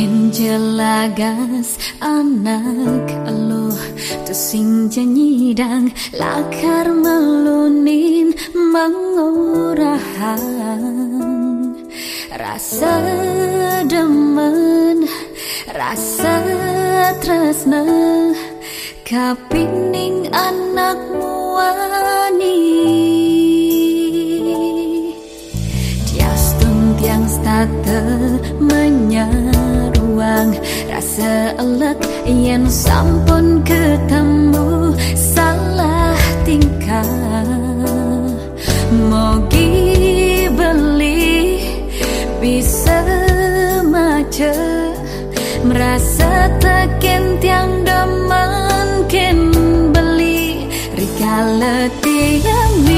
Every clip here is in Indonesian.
Mungkin jelagas anak lo Tusing dang lakar melunin mengurahan. Rasa demen, rasa tresna Kapining anak Rasa elek yang sampun ketemu salah tingkah. Mogi beli bisa maca Merasa tekin tiang demen ken beli. Rikala tiang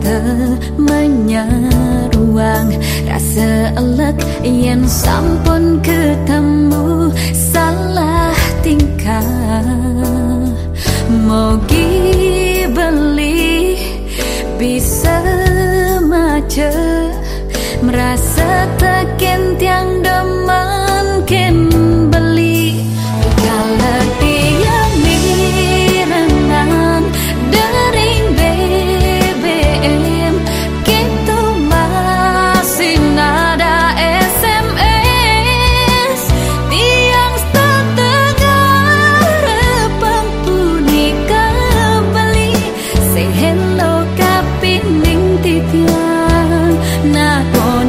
temannya ruang rasa elek yang sampun ketemu salah tingkah. Mogi beli bisa macet. Merasa tak tiang demu 那过。